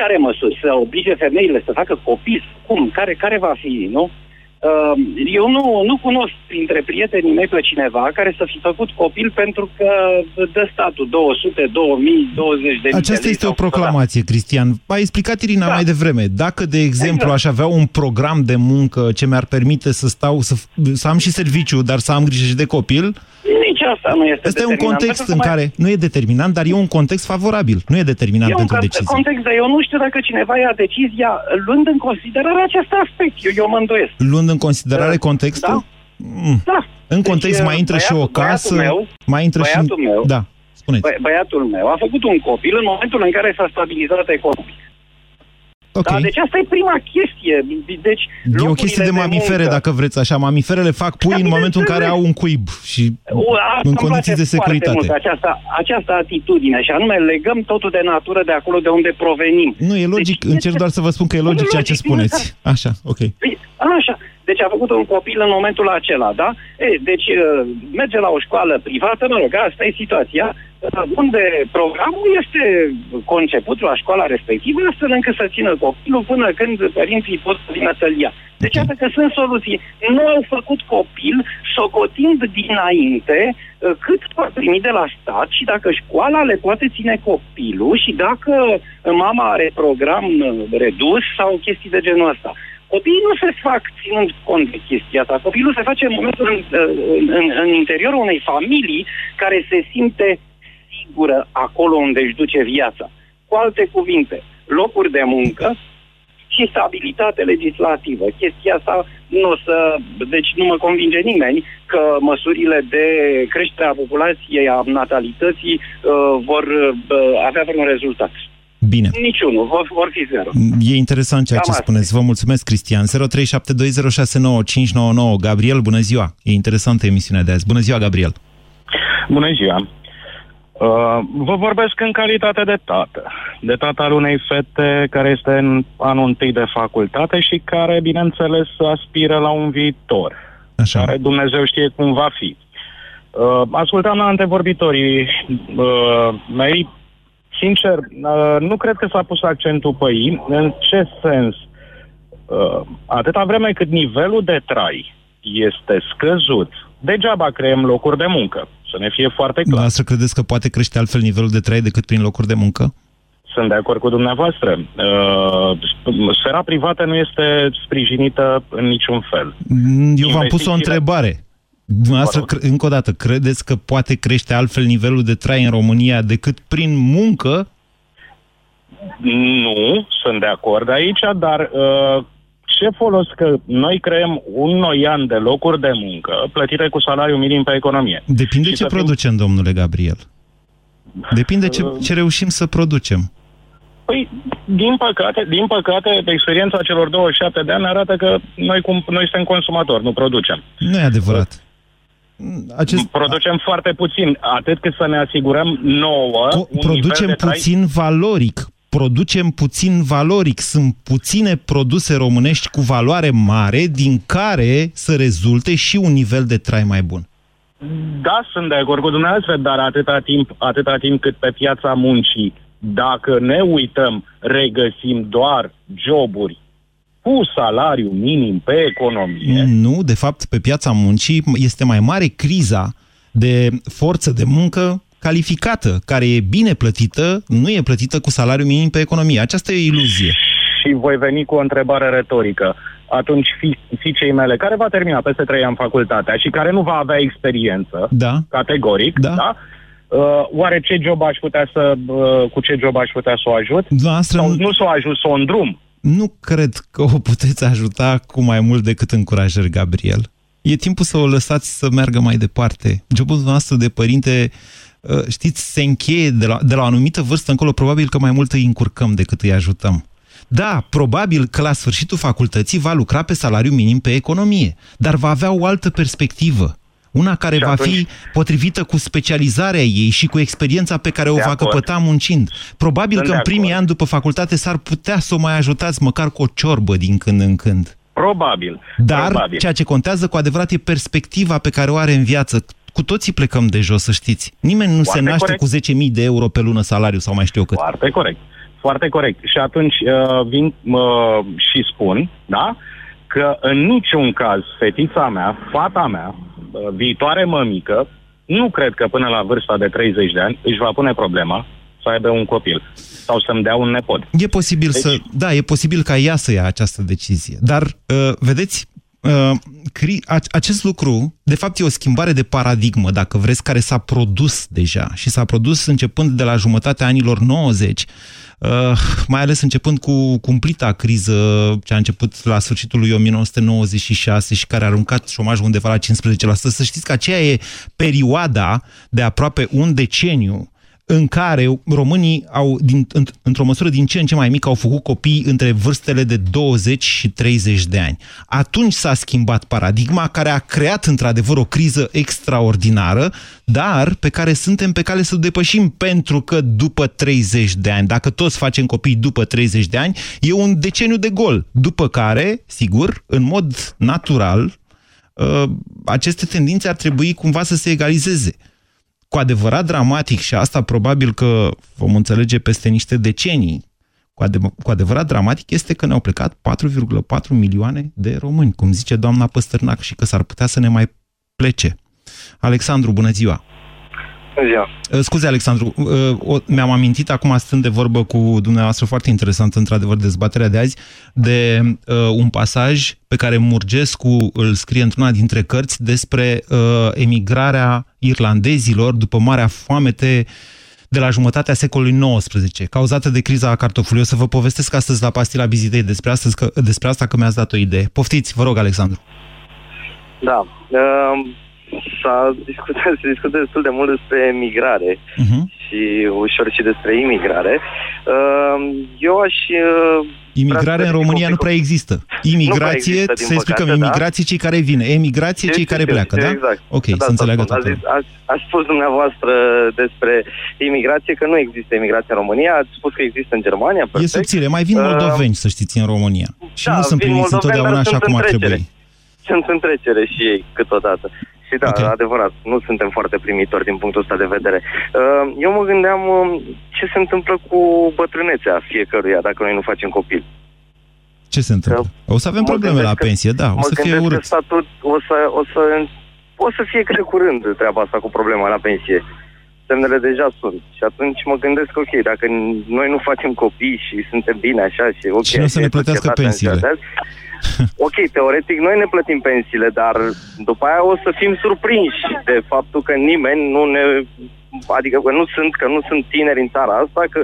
Speaker 9: Care măsuri? Să oblige femeile să facă copii? Cum? Care, care va fi, nu? Uh, Eu nu, nu cunosc printre prietenii mei pe cineva care să fi făcut copil pentru că dă statul 200, 2000, 20 de mii de
Speaker 2: Aceasta
Speaker 9: lei
Speaker 2: este o
Speaker 9: sau-
Speaker 2: proclamație, Cristian. A explicat Irina mai devreme. Dacă, de exemplu, aș avea un program de muncă ce mi-ar permite să stau, să, să am și serviciu, dar să am grijă și de copil,
Speaker 9: Nici asta nu este
Speaker 2: Asta e un
Speaker 9: determinant,
Speaker 2: context
Speaker 9: pentru
Speaker 2: în
Speaker 9: că mai-
Speaker 2: care nu e determinant, dar e un context favorabil. Nu e determinant
Speaker 9: E un
Speaker 2: pentru
Speaker 9: context-
Speaker 2: decizie.
Speaker 9: context, dar eu nu știu dacă cineva ia decizia luând în considerare acest aspect. Eu, eu mă îndoiesc.
Speaker 2: Luând în considerare contextul? Mm.
Speaker 9: Da.
Speaker 2: În
Speaker 9: Deci,
Speaker 2: context mai intră și o
Speaker 9: băiatul-
Speaker 2: casă,
Speaker 9: băiatul meu,
Speaker 2: mai intră și...
Speaker 9: băiatul meu,
Speaker 2: Da, spuneți.
Speaker 9: Bă, băiatul meu a făcut un copil în momentul în care s-a stabilizat economic.
Speaker 2: Ok.
Speaker 9: Da, deci asta e prima chestie. Deci,
Speaker 2: E o chestie de
Speaker 9: locurile
Speaker 2: mamifere,
Speaker 9: muncă-
Speaker 2: dacă vreți așa. Mamiferele fac pui în momentul în care au un cuib și
Speaker 9: O, asta
Speaker 2: în
Speaker 9: îmi
Speaker 2: condiții
Speaker 9: place
Speaker 2: de securitate.
Speaker 9: Foarte mult, această, această atitudine și anume legăm totul de natură de acolo de unde provenim.
Speaker 2: Nu, e logic,
Speaker 9: Deci,
Speaker 2: încerc doar să vă spun că e logic ceea ce
Speaker 9: logic, bine,
Speaker 2: spuneți. Așa, ok.
Speaker 9: Păi, Așa. Deci a făcut un copil în momentul acela, da? E, deci uh, merge la o școală privată, mă rog, asta e situația, uh, unde programul este conceput la școala respectivă astfel încât să țină copilul până când părinții pot să vină să-l ia. Deci iată că sunt soluții. Nu au făcut copil socotind dinainte uh, cât va primi de la stat și dacă școala le poate ține copilul și dacă mama are program uh, redus sau chestii de genul ăsta. Copiii nu se fac ținând cont de chestia asta. Copilul se face în momentul în, în, în, în interiorul unei familii care se simte sigură acolo unde își duce viața. Cu alte cuvinte, locuri de muncă și stabilitate legislativă. Chestia asta nu o să... Deci nu mă convinge nimeni că măsurile de creștere a populației, a natalității uh, vor uh, avea vreun rezultat.
Speaker 2: Bine.
Speaker 9: Niciunul, vor, vor fi zero.
Speaker 2: E interesant ceea
Speaker 9: Cam
Speaker 2: ce
Speaker 9: asta.
Speaker 2: spuneți. Vă mulțumesc, Cristian. 0372069599. Gabriel, bună ziua. E interesantă emisiunea de azi. Bună ziua, Gabriel.
Speaker 10: Bună ziua! Uh, vă vorbesc în calitate de tată. De tată al unei fete care este în anul întâi de facultate și care, bineînțeles, aspiră la un viitor.
Speaker 2: Așa.
Speaker 10: Care Dumnezeu știe cum va fi. Uh, ascultam la antevorbitorii uh, mei. Sincer, uh, nu cred că s-a pus accentul pe ei. În ce sens? Uh, atâta vreme cât nivelul de trai este scăzut, degeaba creăm locuri de muncă. Să ne fie foarte clar.
Speaker 2: Dumneavoastră credeți că poate crește altfel nivelul de trai decât prin locuri de muncă?
Speaker 10: Sunt de acord cu dumneavoastră. Uh, sfera privată nu este sprijinită în niciun fel.
Speaker 2: Mm, Eu v-am pus o
Speaker 10: Investițiile-
Speaker 2: întrebare. Dumneavoastră, cre- încă o dată, credeți că poate crește altfel nivelul de trai în România decât prin muncă?
Speaker 10: Nu, sunt de acord aici, dar uh, ce folos că noi creăm un noian de locuri de muncă plătite cu salariu minim pe economie?
Speaker 2: Depinde
Speaker 10: Și
Speaker 2: ce
Speaker 10: să fim-
Speaker 2: producem, domnule Gabriel. Depinde ce, ce reușim să producem.
Speaker 10: Păi, din păcate, din păcate, experiența celor 27 de ani arată că noi, cum, noi suntem consumatori, nu producem.
Speaker 2: Nu e adevărat.
Speaker 10: Acest... Producem foarte puțin, atât cât să ne asigurăm nouă
Speaker 2: Co-
Speaker 10: un
Speaker 2: producem
Speaker 10: nivel de trai...
Speaker 2: puțin valoric. Producem puțin valoric. Sunt puține produse românești cu valoare mare, din care să rezulte și un nivel de trai mai bun.
Speaker 10: Da, sunt de acord cu dumneavoastră, dar atâta timp, atâta timp cât pe piața muncii, dacă ne uităm, regăsim doar joburi cu salariu minim pe economie.
Speaker 2: Nu, de fapt, pe piața muncii este mai mare criza de forță de muncă calificată, care e bine plătită, nu e plătită cu salariu minim pe economie. Aceasta e o iluzie.
Speaker 10: Și voi veni cu o întrebare retorică. Atunci, fi, fiicei mele, care va termina peste trei ani facultatea și care nu va avea experiență,
Speaker 2: da.
Speaker 10: categoric,
Speaker 2: da?
Speaker 10: da? Uh, oare ce job aș putea să, uh, cu ce job aș putea să o ajut?
Speaker 2: Noastră
Speaker 10: Sau nu să o ajut, să o îndrum?
Speaker 2: Nu cred că o puteți ajuta cu mai mult decât încurajări, Gabriel. E timpul să o lăsați să meargă mai departe. Jobul nostru de părinte, știți, se încheie de la, de la o anumită vârstă încolo, probabil că mai mult îi încurcăm decât îi ajutăm. Da, probabil că la sfârșitul facultății va lucra pe salariu minim pe economie, dar va avea o altă perspectivă. Una care
Speaker 10: Și
Speaker 2: va
Speaker 10: atunci-
Speaker 2: fi potrivită cu specializarea ei și cu experiența pe care o
Speaker 10: De
Speaker 2: va
Speaker 10: acord.
Speaker 2: căpăta muncind. Probabil
Speaker 10: Sunt
Speaker 2: că
Speaker 10: de
Speaker 2: în primii
Speaker 10: acord.
Speaker 2: ani după facultate s-ar putea să o mai ajutați măcar cu o ciorbă din când în când.
Speaker 10: Probabil.
Speaker 2: Dar
Speaker 10: probabil.
Speaker 2: ceea ce contează cu adevărat e perspectiva pe care o are în viață. Cu toții plecăm de jos, să știți. Nimeni nu
Speaker 10: Foarte
Speaker 2: se naște
Speaker 10: corect.
Speaker 2: cu 10.000 de euro pe lună salariu sau mai știu eu cât.
Speaker 10: Foarte corect. Foarte corect. Și atunci uh, vin uh, și spun, da, că în niciun caz fetița mea, fata mea, uh, viitoare mămică, nu cred că până la vârsta de 30 de ani își va pune problema să aibă un copil sau să-mi dea un nepot.
Speaker 2: E posibil
Speaker 10: Deci-
Speaker 2: să... Da, e posibil ca ea să ia această decizie. Dar, uh, vedeți, uh, cri, a, acest lucru, de fapt, e o schimbare de paradigmă, dacă vreți, care s-a produs deja și s-a produs începând de la jumătatea anilor 90, uh, mai ales începând cu cumplita criză ce a început la sfârșitul lui 1996 și care a aruncat șomajul undeva la 15%. Să știți că aceea e perioada de aproape un deceniu în care românii au, din, înt- într-o măsură din ce în ce mai mică, au făcut copii între vârstele de 20 și 30 de ani. Atunci s-a schimbat paradigma care a creat într-adevăr o criză extraordinară, dar pe care suntem pe cale să o depășim pentru că după 30 de ani, dacă toți facem copii după 30 de ani, e un deceniu de gol. După care, sigur, în mod natural, uh, aceste tendințe ar trebui cumva să se egalizeze cu adevărat dramatic, și asta probabil că vom înțelege peste niște decenii, cu, adev- cu adevărat dramatic este că ne-au plecat 4,4 milioane de români, cum zice doamna Păstărnac, și că s-ar putea să ne mai plece. Alexandru, bună ziua!
Speaker 11: Bună ziua!
Speaker 2: Uh, Scuze, Alexandru, uh, o- mi-am amintit acum, stând de vorbă cu dumneavoastră, foarte interesant, într-adevăr, dezbaterea de azi, de uh, un pasaj pe care Murgescu îl scrie într-una dintre cărți despre uh, emigrarea irlandezilor după Marea Foamete de la jumătatea secolului XIX, cauzată de criza cartofului. O să vă povestesc astăzi la Pastila Bizidei despre, astăzi, că, despre asta, că mi-ați dat o idee. Poftiți, vă rog, Alexandru.
Speaker 11: Da. Uh, s-a discutat, se discută destul de mult despre migrare
Speaker 2: Uh-huh.
Speaker 11: și ușor și despre imigrare. Uh, eu aș... Uh,
Speaker 2: Imigrare în România nu prea există. Imigrație,
Speaker 11: există, din
Speaker 2: să explicăm,
Speaker 11: păcate, da.
Speaker 2: imigrație cei care vin, emigrație cei care
Speaker 11: știu,
Speaker 2: pleacă,
Speaker 11: știu,
Speaker 2: da?
Speaker 11: Exact.
Speaker 2: Ok,
Speaker 11: da,
Speaker 2: să înțeleagă
Speaker 11: spun.
Speaker 2: toată
Speaker 11: a, zis, a, a spus dumneavoastră despre imigrație că nu există imigrație în România, ați spus că există în Germania,
Speaker 2: E
Speaker 11: perfect.
Speaker 2: subțire, mai vin
Speaker 11: Uh,
Speaker 2: moldoveni, să știți, în România. Și
Speaker 11: da,
Speaker 2: nu sunt
Speaker 11: vin
Speaker 2: primiți
Speaker 11: moldoveni,
Speaker 2: întotdeauna
Speaker 11: dar
Speaker 2: așa
Speaker 11: sunt
Speaker 2: cum
Speaker 11: în
Speaker 2: ar
Speaker 11: trecere.
Speaker 2: trebui.
Speaker 11: Sunt în trecere și ei câteodată. Și da,
Speaker 2: Ok.
Speaker 11: okay. adevărat, nu suntem foarte primitori din punctul ăsta de vedere. Uh, Eu mă gândeam um, ce se întâmplă cu bătrânețea fiecăruia dacă noi nu facem copil.
Speaker 2: Ce se întâmplă? O să avem
Speaker 11: Mă
Speaker 2: probleme la
Speaker 11: gândesc că-
Speaker 2: pensie, da, o
Speaker 11: mă
Speaker 2: să fie
Speaker 11: gândesc
Speaker 2: urât.
Speaker 11: că statul o să, o să, o să fie cât de curând treaba asta cu problema la pensie. Semnele deja sunt. Și atunci mă gândesc, ok, dacă noi nu facem copii și suntem bine așa și ok...
Speaker 2: Și nu o să
Speaker 11: așa
Speaker 2: ne
Speaker 11: e
Speaker 2: plătească
Speaker 11: societatea în
Speaker 2: pensiile.
Speaker 11: ziua de azi, Ok, teoretic noi ne plătim pensiile, dar după aia o să fim surprinși de faptul că nimeni nu ne... Adică că nu sunt, că nu sunt tineri în țara asta, că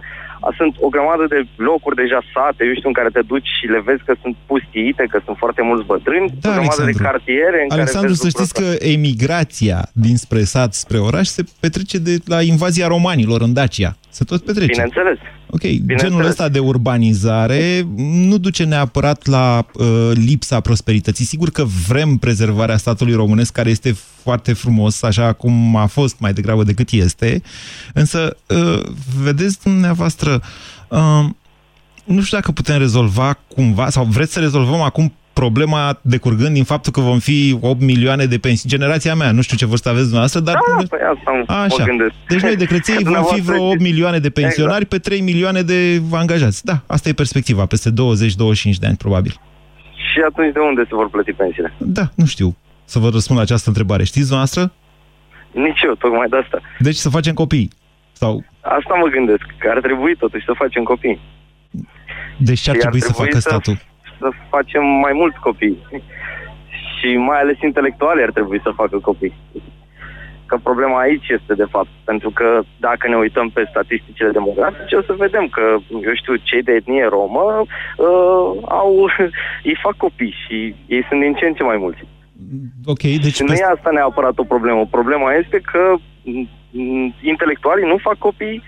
Speaker 11: a, sunt o grămadă de locuri deja sate, eu știu, în care te duci și le vezi că sunt pustiite, că sunt foarte mulți bătrâni,
Speaker 2: Da,
Speaker 11: o grămadă de
Speaker 2: Alexandru.
Speaker 11: cartiere în
Speaker 2: Alexandru,
Speaker 11: care
Speaker 2: să
Speaker 11: vezi
Speaker 2: știți
Speaker 11: lucrul
Speaker 2: că emigrația dinspre sat spre oraș se petrece de la invazia romanilor în Dacia. Se tot
Speaker 11: ăsta.
Speaker 2: petrece.
Speaker 11: Bineînțeles.
Speaker 2: Ok, genul ăsta de urbanizare nu duce neapărat la uh, lipsa prosperității. Sigur că vrem prezervarea statului românesc, care este foarte frumos, așa cum a fost mai degrabă decât este, însă, uh, vedeți dumneavoastră, uh, nu știu dacă putem rezolva cumva, sau vreți să rezolvăm acum problema decurgând din faptul că vom fi 8 milioane de pensii. Generația mea, nu știu ce vârstă aveți dumneavoastră, dar...
Speaker 11: Da, păi asta Așa. mă gândesc.
Speaker 2: Deci noi de creței vom fi vreo 8 milioane de pensionari exact. pe 3 milioane de angajați. Da, asta e perspectiva, peste 20-25 de ani, probabil.
Speaker 11: Și atunci de unde se vor plăti pensiile?
Speaker 2: Da, nu știu să vă răspund la această întrebare. Știți dumneavoastră?
Speaker 11: Nici eu, tocmai de asta.
Speaker 2: Deci să facem copii? Sau...
Speaker 11: Asta mă gândesc, că ar trebui totuși să facem copii.
Speaker 2: Deci ce ar trebui, trebui să facă să... statul?
Speaker 11: Să facem mai mulți copii. și mai ales intelectuali ar trebui să facă copii. Că problema aici este, de fapt, pentru că dacă ne uităm pe statisticile demografice, o să vedem că, eu știu, cei de etnie romă uh, au, ei fac copii și ei sunt din ce în ce mai mulți.
Speaker 2: Ok, deci... Și
Speaker 11: nu e asta neapărat o problemă. Problema este că intelectualii nu fac copii,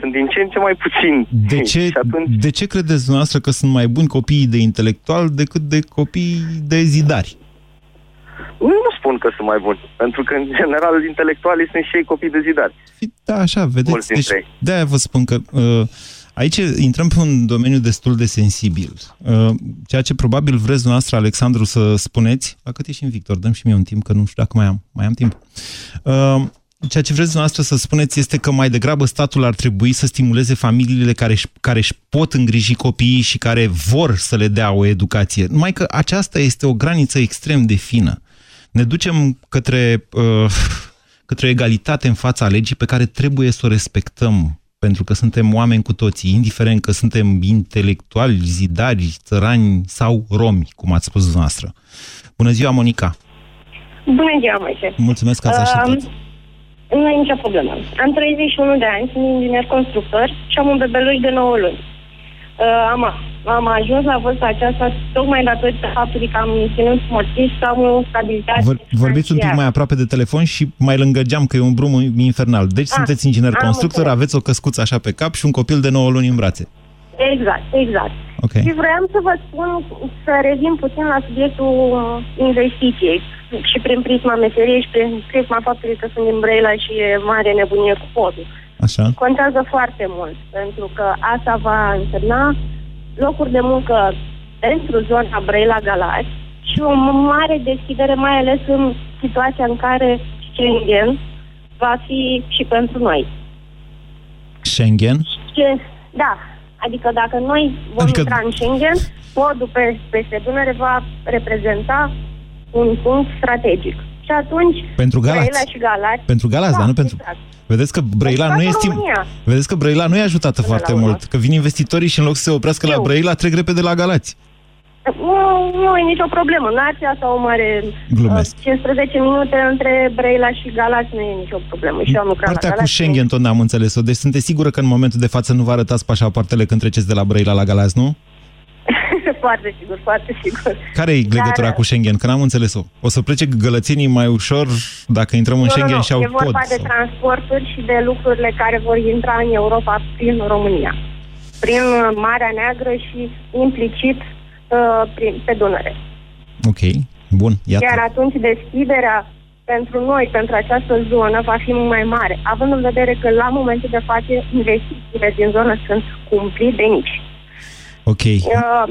Speaker 11: sunt din ce în ce mai puțini.
Speaker 2: De ce, atunci... de ce credeți dumneavoastră că sunt mai buni copiii de intelectual decât de copii de zidari?
Speaker 11: Nu spun că sunt mai buni, pentru că, în general, intelectualii sunt și ei copii de zidari.
Speaker 2: Da, așa, vedeți. Deci, de-aia vă spun că uh, aici intrăm pe un domeniu destul de sensibil. Uh, ceea ce probabil vreți dumneavoastră, Alexandru, să spuneți, la cât ești în Victor, dăm și mie un timp, că nu știu dacă mai am. Mai am timp. Uh, Ceea ce vreți dumneavoastră să spuneți este că mai degrabă statul ar trebui să stimuleze familiile care își, care își pot îngriji copiii și care vor să le dea o educație. Numai că aceasta este o graniță extrem de fină. Ne ducem către, uh, către o egalitate în fața legii pe care trebuie să o respectăm pentru că suntem oameni cu toții, indiferent că suntem intelectuali, zidari, țărani sau romi, cum ați spus dumneavoastră. Bună ziua, Monica!
Speaker 12: Bună ziua, Moise!
Speaker 2: Mulțumesc că ați așteptat! Uh,
Speaker 12: nu e nicio problemă. Am 31 de ani, sunt inginer constructor și am un bebeluș de 9 luni. Uh, am, am ajuns la vârsta aceasta tocmai datorită faptului că am ținut motiv și am o stabilitate. Vor,
Speaker 2: vorbiți un pic mai aproape de telefon și mai lângă geam, că e un brum infernal. Deci ah, sunteți inginer constructor, înțeles. aveți o căscuță așa pe cap și un copil de 9 luni în brațe.
Speaker 12: Exact, exact.
Speaker 2: Okay.
Speaker 12: Și vreau să vă spun, să revin puțin la subiectul investiției și prin prisma meseriei și prin prisma faptului că sunt din Brăila și e mare nebunie cu podul.
Speaker 2: Așa.
Speaker 12: Contează foarte mult, pentru că asta va însemna locuri de muncă pentru zona Brăila-Galați și o mare deschidere, mai ales în situația în care Schengen va fi și pentru noi.
Speaker 2: Schengen?
Speaker 12: Da, adică dacă noi vom adică... intra în Schengen, podul pe, peste Dunăre va reprezenta un punct strategic. Și atunci,
Speaker 2: pentru Galați.
Speaker 12: Brăila și Galați...
Speaker 2: Pentru Galați, da, dar nu pentru... Exact. Vedeți că Brăila nu este... Vedeți că Brăila nu e ajutată Până foarte mult. Că vin investitorii și în loc să se oprească Eu. la Brăila, trec repede la Galați.
Speaker 12: Nu, nu e nicio problemă. Nația sau o mare...
Speaker 2: Glumesc.
Speaker 12: 15 uh, minute între Brăila și Galați nu e nicio problemă. Și eu am
Speaker 2: Partea
Speaker 12: la
Speaker 2: cu Schengen tot n-am înțeles-o. Deci sunteți sigură că în momentul de față nu vă arătați pașapoartele când treceți de la Brăila la Galați, nu?
Speaker 12: foarte sigur, foarte sigur.
Speaker 2: Care e legătura Dar, cu Schengen? Că n-am înțeles-o. O să plece gălățenii mai ușor dacă intrăm în nu, Schengen nu, și au
Speaker 12: e vorba
Speaker 2: pod,
Speaker 12: de sau... transporturi și de lucrurile care vor intra în Europa prin România. Prin Marea Neagră și implicit uh, prin, pe Dunăre.
Speaker 2: Ok, bun, iată.
Speaker 12: Iar atunci deschiderea pentru noi, pentru această zonă, va fi mult mai mare, având în vedere că la momentul de față investițiile din zonă sunt cumplit de nici.
Speaker 2: Ok. Uh,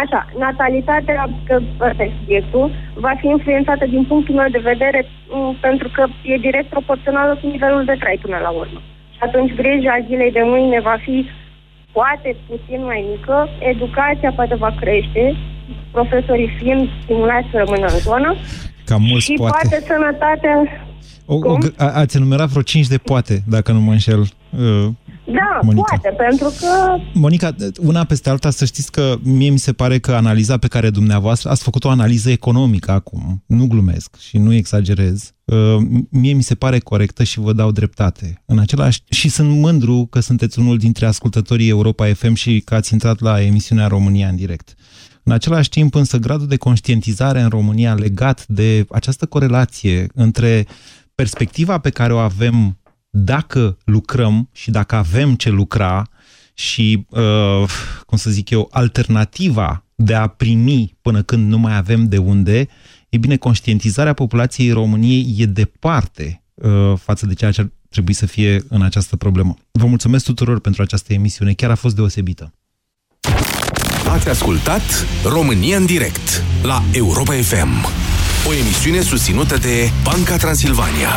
Speaker 12: așa, natalitatea, că ăsta e subiectul, va fi influențată din punctul meu de vedere um, pentru că e direct proporțională cu nivelul de trai până la urmă. Și atunci grija zilei de mâine va fi poate puțin mai mică, educația poate va crește, profesorii fiind stimulați să rămână în zonă
Speaker 2: Cam mulți
Speaker 12: și
Speaker 2: poate.
Speaker 12: poate sănătatea...
Speaker 2: O, o, a, ați enumerat vreo 5 de poate, dacă nu mă înșel. Uh,
Speaker 12: da, Monica. poate, pentru că...
Speaker 2: Monica, una peste alta, să știți că mie mi se pare că analiza pe care dumneavoastră ați făcut o analiză economică acum, nu glumesc și nu exagerez, uh, mie mi se pare corectă și vă dau dreptate. În același și sunt mândru că sunteți unul dintre ascultătorii Europa FM și că ați intrat la emisiunea România în direct. În același timp, însă, gradul de conștientizare în România legat de această corelație între perspectiva pe care o avem dacă lucrăm și dacă avem ce lucra și, uh, cum să zic eu, alternativa de a primi până când nu mai avem de unde, e bine, conștientizarea populației României e departe uh, față de ceea ce ar trebui să fie în această problemă. Vă mulțumesc tuturor pentru această emisiune, chiar a fost deosebită.
Speaker 1: Ați ascultat România în direct la Europa FM, o emisiune susținută de Banca Transilvania.